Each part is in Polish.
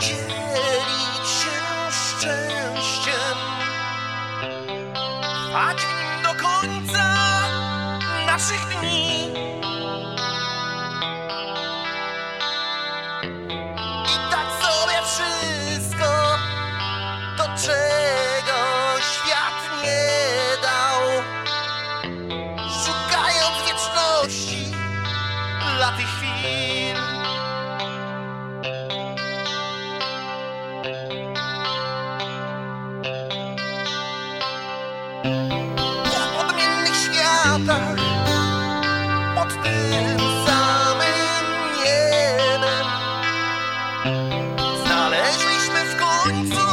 dzielić się szczęściem. latach pod tym samym niebem. Znaleźliśmy w końcu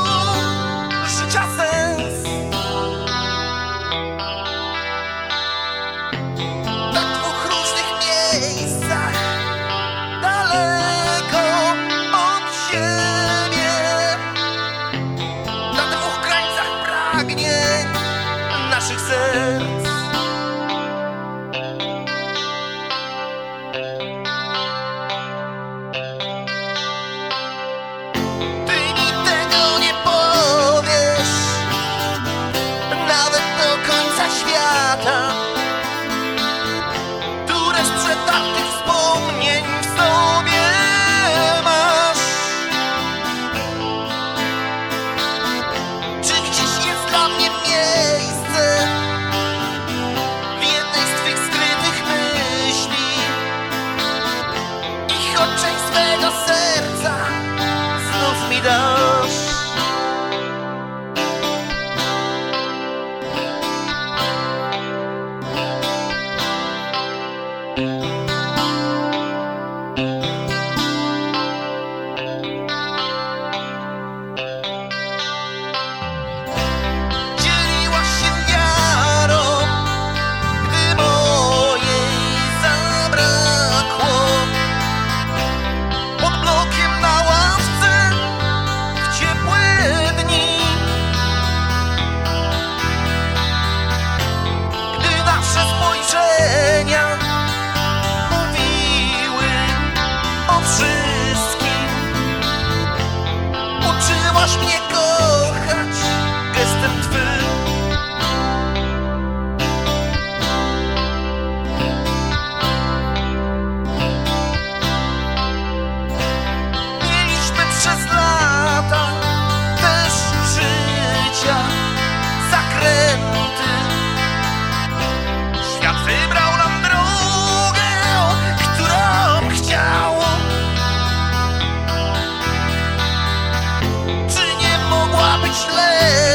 your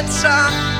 It's song.